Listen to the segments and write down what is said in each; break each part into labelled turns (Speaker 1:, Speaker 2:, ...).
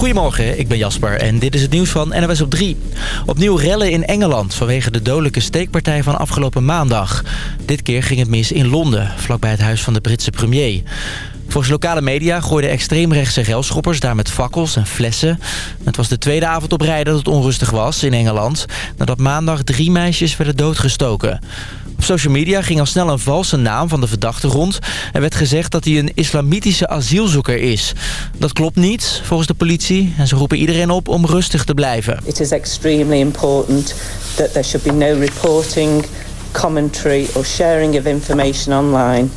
Speaker 1: Goedemorgen, ik ben Jasper en dit is het nieuws van NWS op 3. Opnieuw rellen in Engeland vanwege de dodelijke steekpartij van afgelopen maandag. Dit keer ging het mis in Londen, vlakbij het huis van de Britse premier. Volgens lokale media gooiden extreemrechtse relschoppers daar met fakkels en flessen. Het was de tweede avond op rij dat het onrustig was in Engeland... nadat maandag drie meisjes werden doodgestoken. Op social media ging al snel een valse naam van de verdachte rond... en werd gezegd dat hij een islamitische asielzoeker is. Dat klopt niet, volgens de politie. En ze roepen iedereen op om rustig te blijven.
Speaker 2: It is extremely important that there should be no reporting, commentary or sharing of information online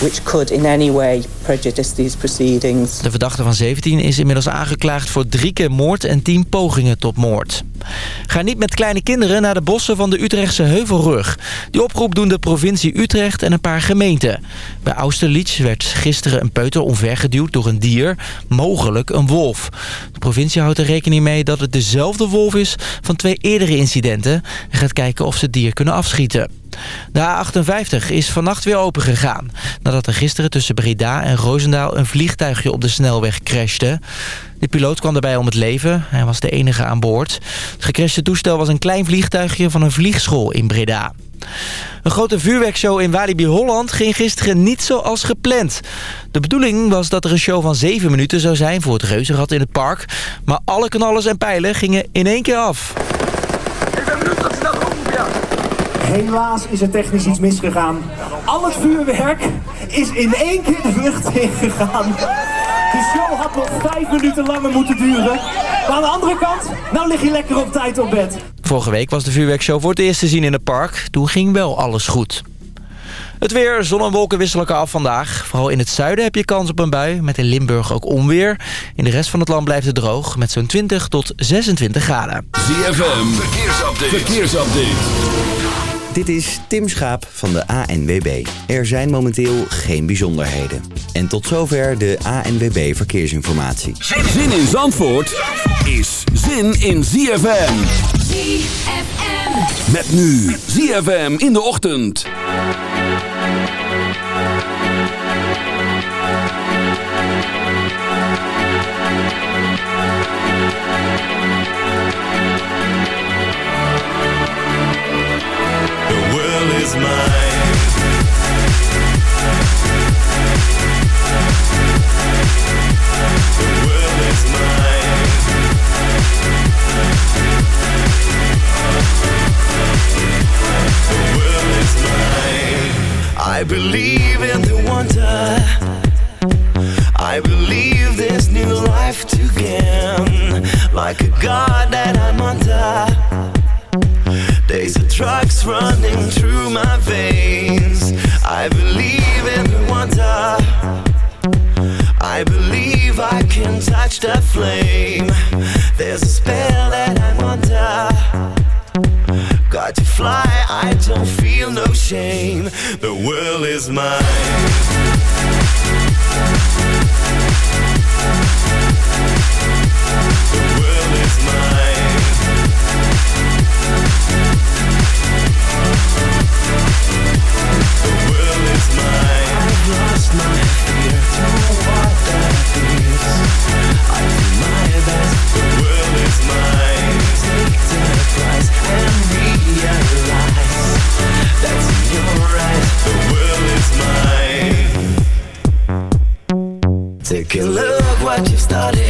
Speaker 2: which could in any way prejudice these proceedings.
Speaker 1: De verdachte van 17 is inmiddels aangeklaagd voor drie keer moord en tien pogingen tot moord. Ga niet met kleine kinderen naar de bossen van de Utrechtse Heuvelrug. Die oproep doen de provincie Utrecht en een paar gemeenten. Bij Austerlitz werd gisteren een peuter omvergeduwd door een dier, mogelijk een wolf. De provincie houdt er rekening mee dat het dezelfde wolf is van twee eerdere incidenten... en gaat kijken of ze het dier kunnen afschieten. De A58 is vannacht weer open gegaan. Nadat er gisteren tussen Breda en Roosendaal een vliegtuigje op de snelweg crashte. De piloot kwam daarbij om het leven. Hij was de enige aan boord. Het gecrashte toestel was een klein vliegtuigje van een vliegschool in Breda. Een grote vuurwerkshow in Walibi Holland ging gisteren niet zoals gepland. De bedoeling was dat er een show van 7 minuten zou zijn voor het reuzenrad in het park. Maar alle knallers en pijlen gingen in één keer af.
Speaker 3: Ik ben benieuwd dat ze dat ook ja.
Speaker 4: Helaas is er technisch iets misgegaan. Al het vuurwerk is in één keer de lucht ingegaan. De show had nog vijf minuten langer moeten duren. Maar aan de andere kant, nou lig je lekker op tijd op bed.
Speaker 1: Vorige week was de vuurwerkshow voor het eerst te zien in het park. Toen ging wel alles goed. Het weer, zon en wolken wisselen elkaar af vandaag. Vooral in het zuiden heb je kans op een bui, met in Limburg ook onweer. In de rest van het land blijft het droog, met zo'n 20 tot 26 graden.
Speaker 5: ZFM, verkeersupdate. verkeersupdate.
Speaker 6: Dit is Tim Schaap van de ANWB. Er zijn momenteel geen bijzonderheden. En tot zover de ANWB Verkeersinformatie.
Speaker 5: Zin in Zandvoort is zin in ZFM.
Speaker 7: ZFM.
Speaker 5: Met nu ZFM in de ochtend.
Speaker 8: Is mine. The world is mine. The world is mine. I believe in the wonder. I believe there's new life to gain. Like a god that I'm under. Days of drugs running through my veins. I believe in the wonder. I believe I can touch the flame. There's a spell that I'm under. Got to fly, I don't feel no shame. The world is mine. Look what you've started.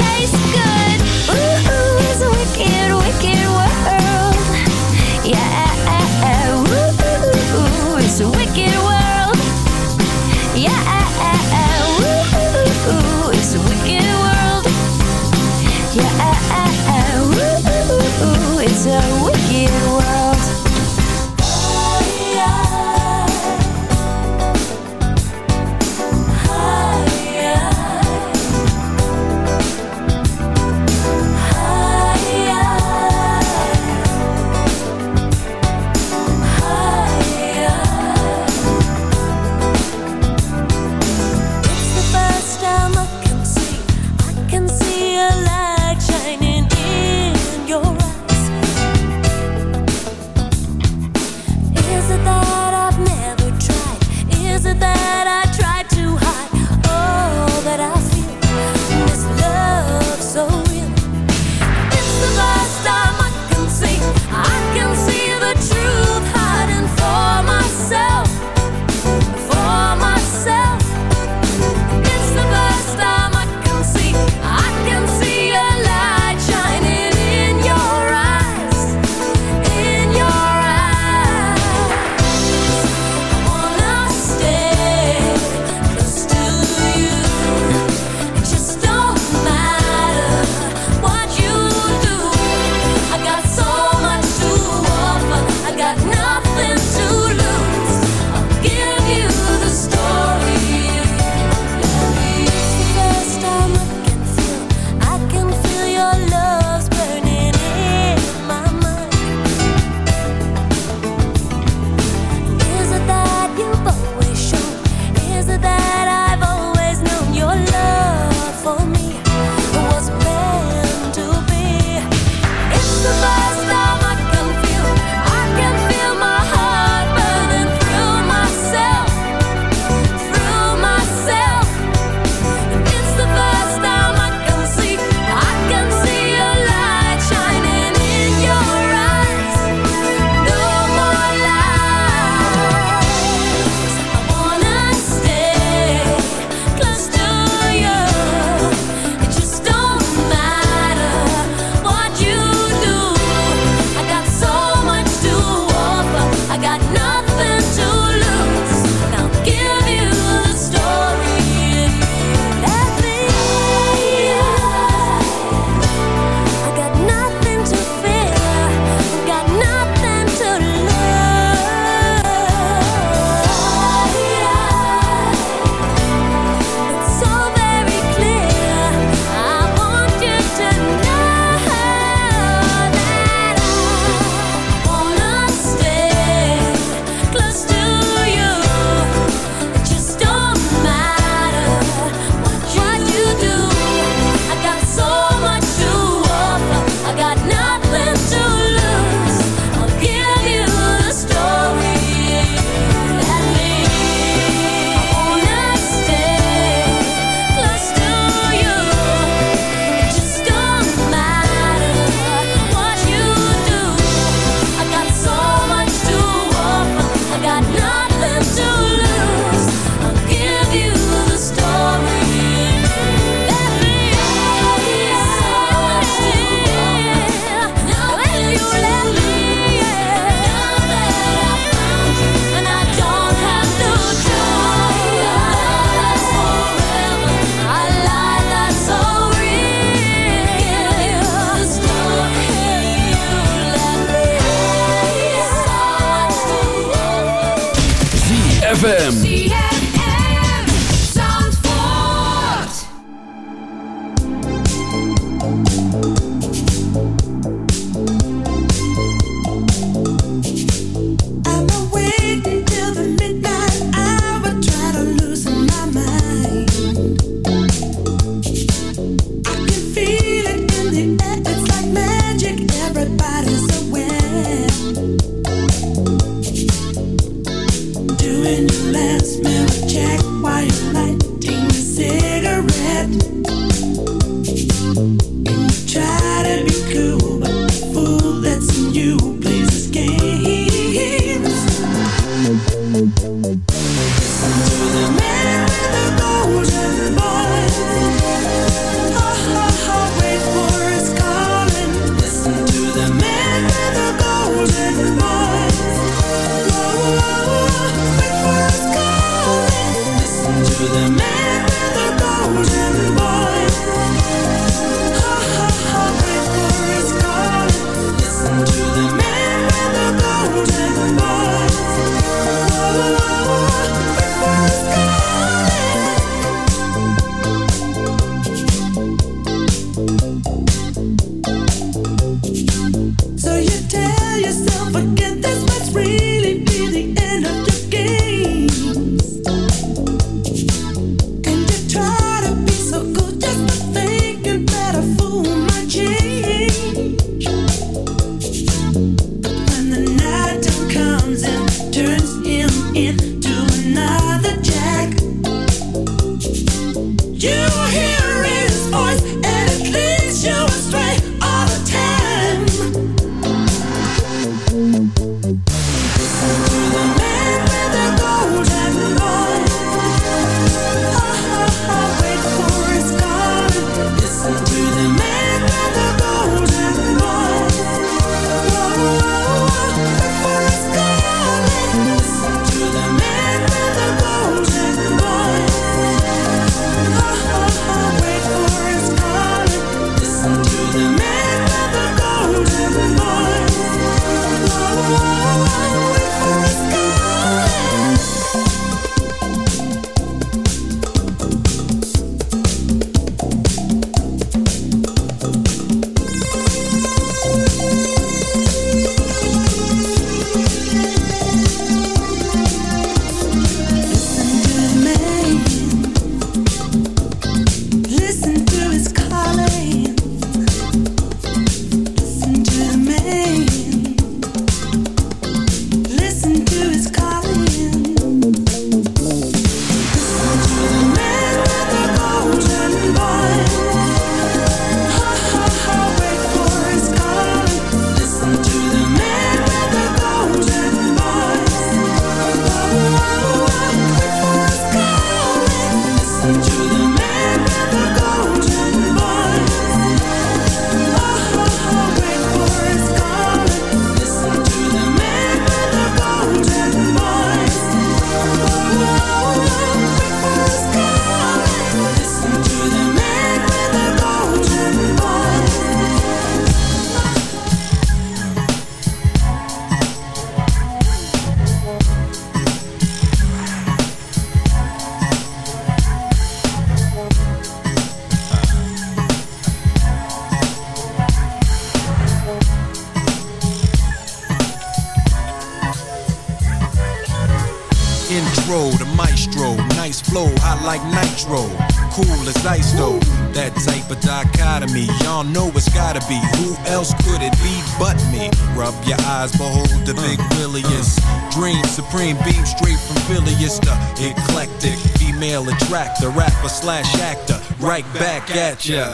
Speaker 9: eyes behold the uh. big bilious. Uh. Dream supreme beam straight from Philly the eclectic female attractor, rapper slash actor. Right back at ya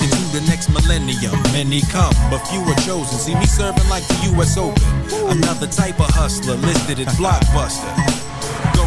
Speaker 9: into the next millennium. Many come, but few are chosen. See me serving like the U.S. Open. Another type of hustler listed as blockbuster.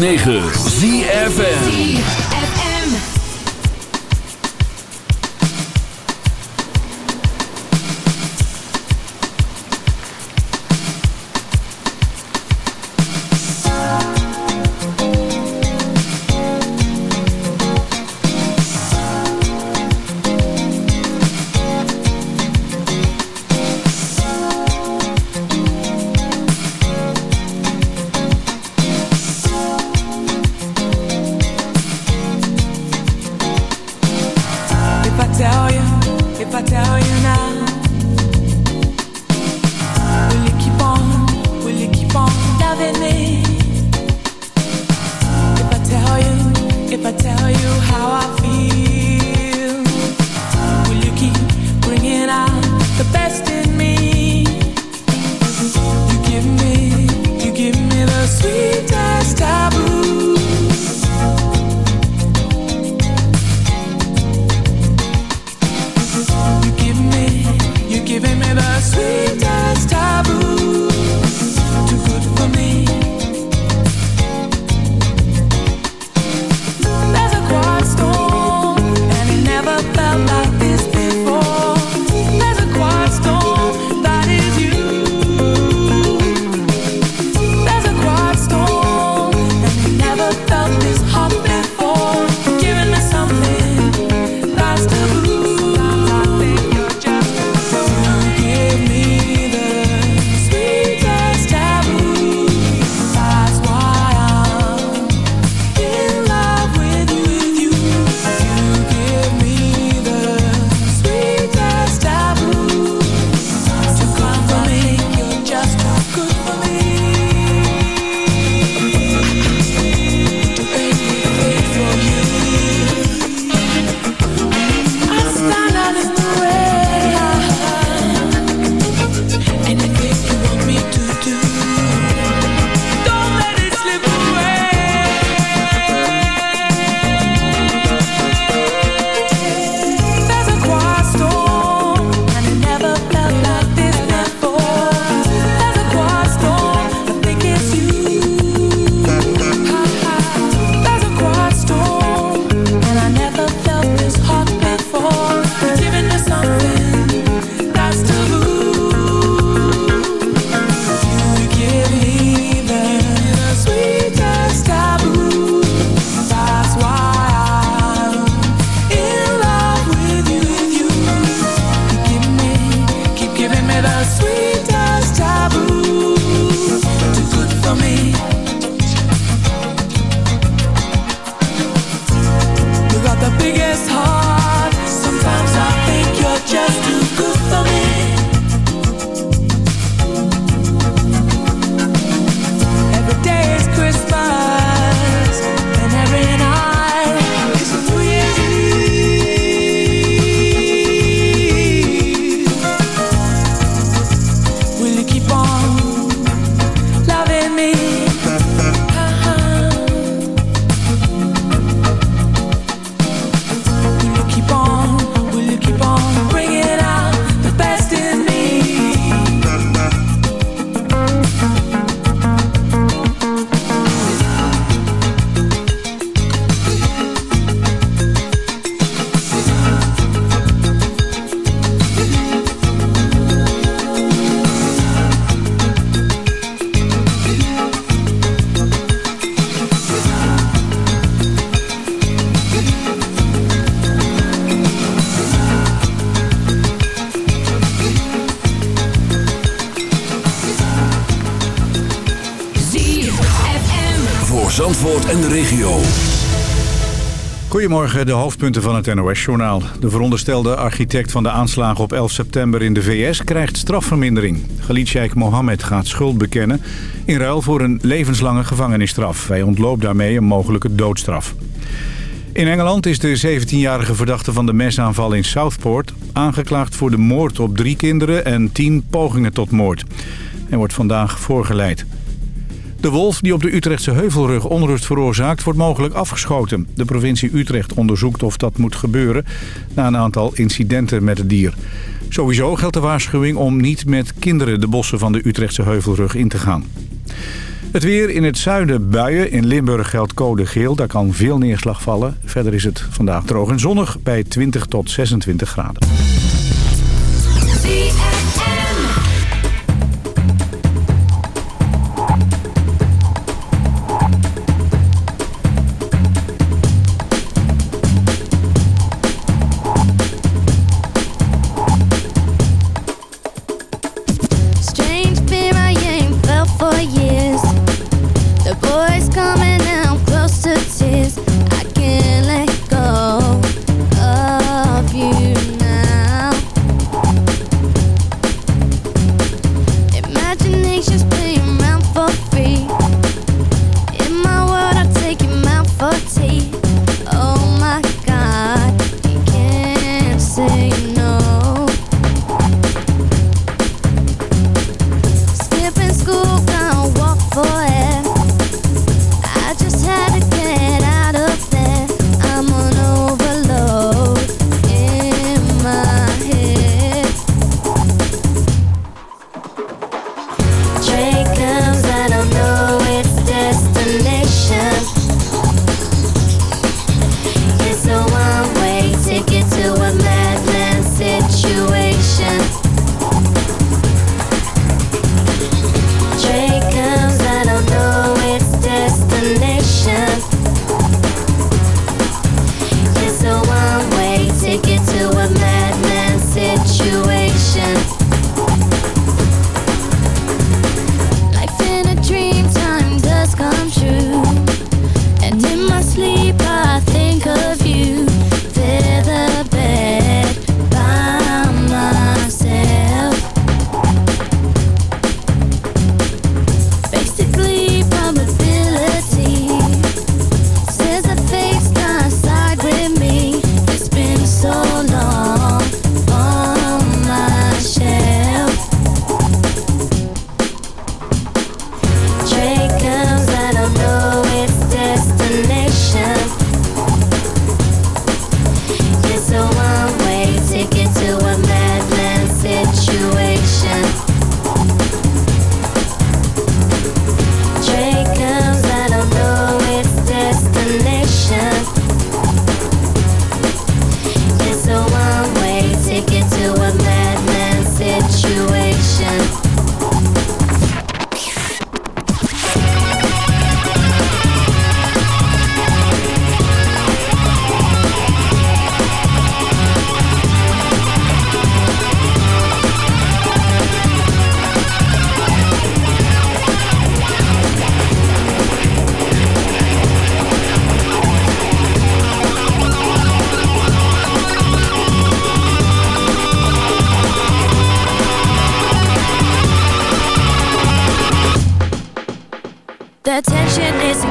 Speaker 10: 106.9
Speaker 5: voor Zandvoort en de regio.
Speaker 11: Goedemorgen, de hoofdpunten van het NOS-journaal. De veronderstelde architect van de aanslagen op 11 september in de VS krijgt strafvermindering. Khalid Sheikh Mohammed gaat schuld bekennen in ruil voor een levenslange gevangenisstraf. Hij ontloopt daarmee een mogelijke doodstraf. In Engeland is de 17-jarige verdachte van de mesaanval in Southport... aangeklaagd voor de moord op drie kinderen en tien pogingen tot moord. Hij wordt vandaag voorgeleid. De wolf die op de Utrechtse Heuvelrug onrust veroorzaakt... wordt mogelijk afgeschoten. De provincie Utrecht onderzoekt of dat moet gebeuren... na een aantal incidenten met het dier. Sowieso geldt de waarschuwing om niet met kinderen... de bossen van de Utrechtse Heuvelrug in te gaan. Het weer in het zuiden buien. In Limburg geldt code geel. Daar kan veel neerslag vallen. Verder is het vandaag droog en zonnig bij 20 tot 26 graden.
Speaker 12: The tension is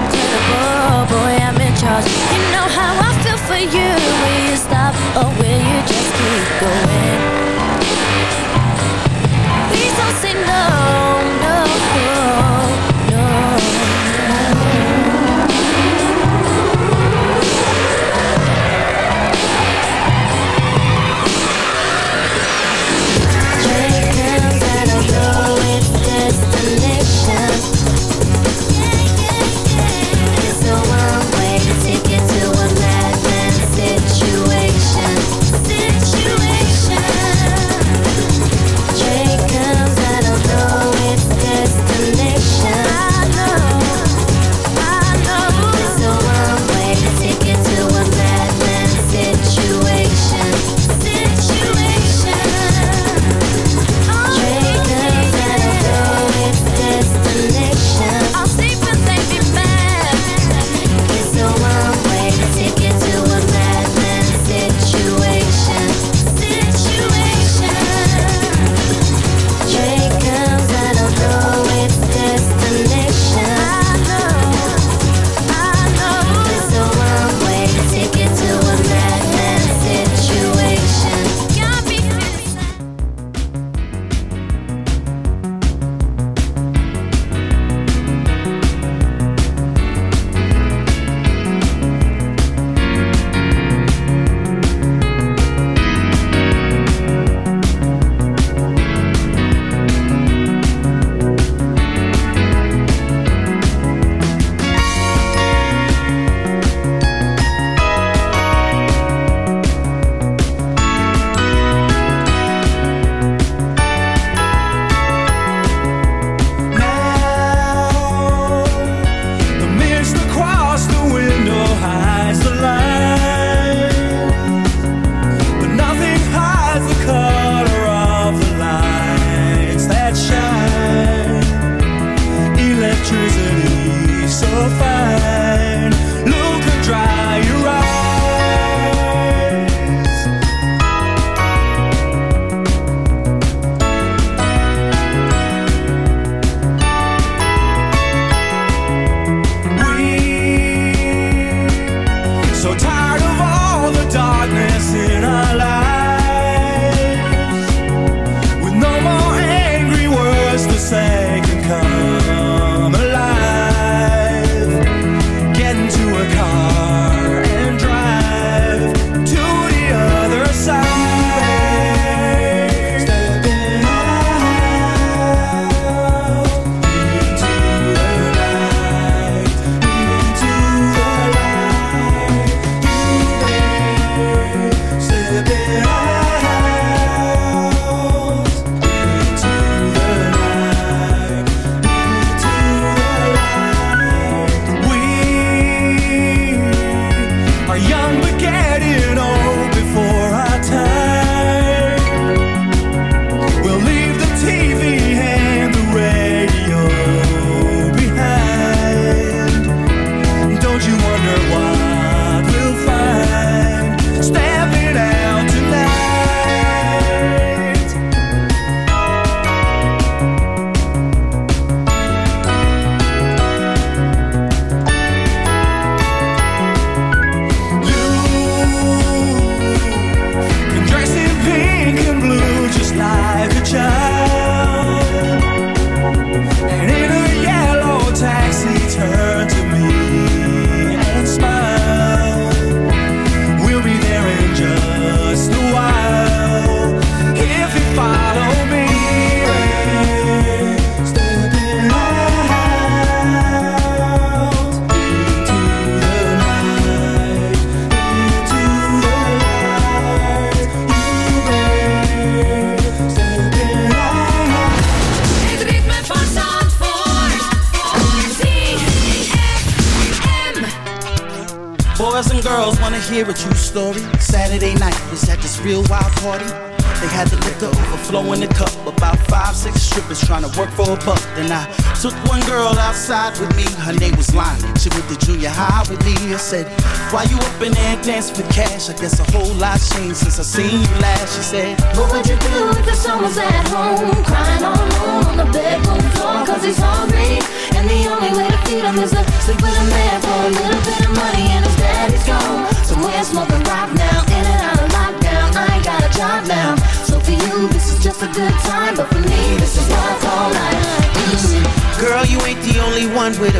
Speaker 12: I
Speaker 13: guess a whole lot changed since I seen you last. She said,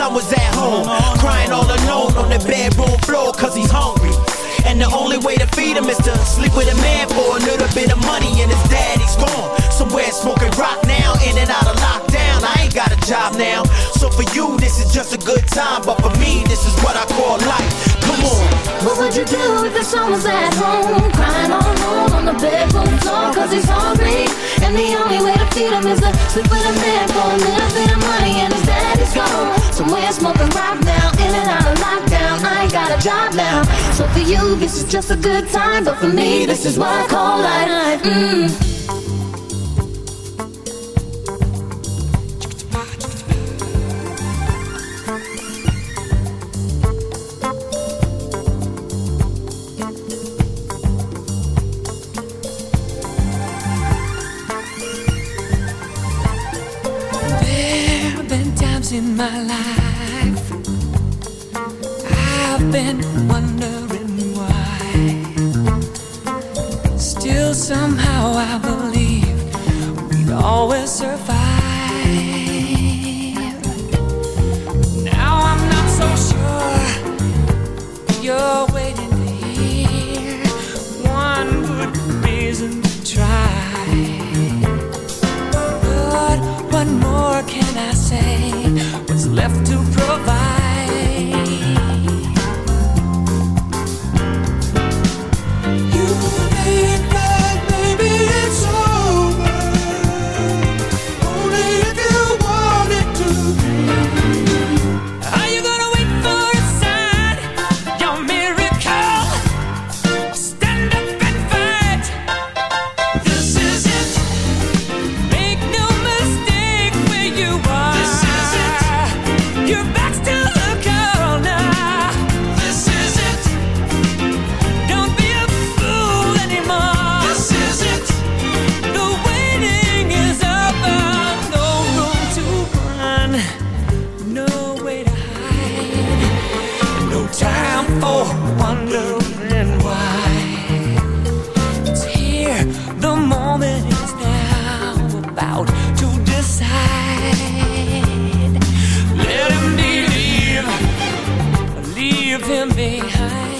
Speaker 13: son was at home? Crying all alone on the bedroom floor cause he's hungry. And the only way to feed him is to sleep with a man for a little bit of money and his daddy's gone. Somewhere smoking rock now, in and out of lockdown. I ain't got a job now. So for you, this is just a good time. But for me, this is what I call life. Come on.
Speaker 14: What would you do if the son was at home Crying all alone on the bedroom floor Cause he's hungry And the only way to feed him is to sleep with a man For a little bit of money and his daddy's gone Somewhere smoking rock now. In and out of lockdown I ain't got a job now. So for you this is just a good time. But for me this is what I call life. Mm.
Speaker 10: Leave him